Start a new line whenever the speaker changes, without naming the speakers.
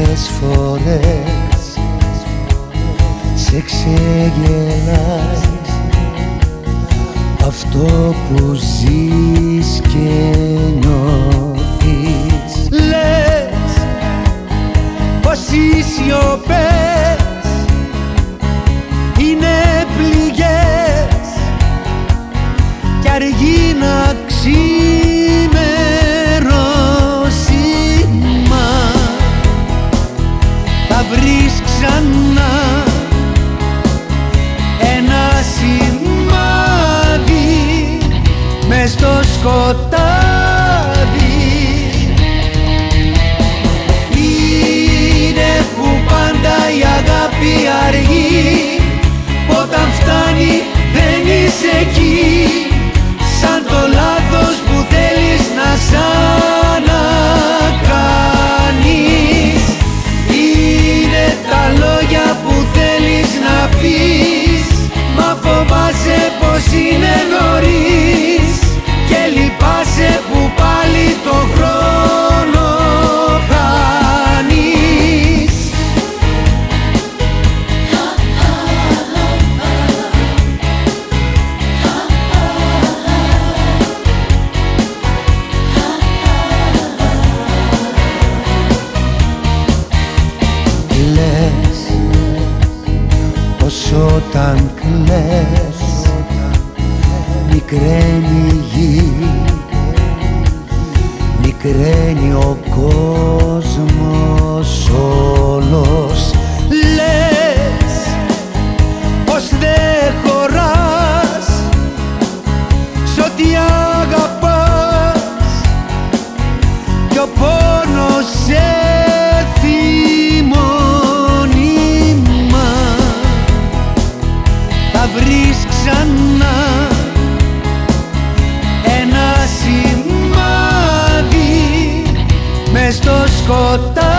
χίλιες φορές. Σε ξεγελάει αυτό που ζεις και νιώθεις. Λες πως οι σιωπές. σκοτάδι. Είναι που πάντα η αγάπη όταν κλαις Μικραίνει η γη Μικραίνει ο κόσμος όλος. ξανά. Ένα σημάδι μες στο σκοτάδι.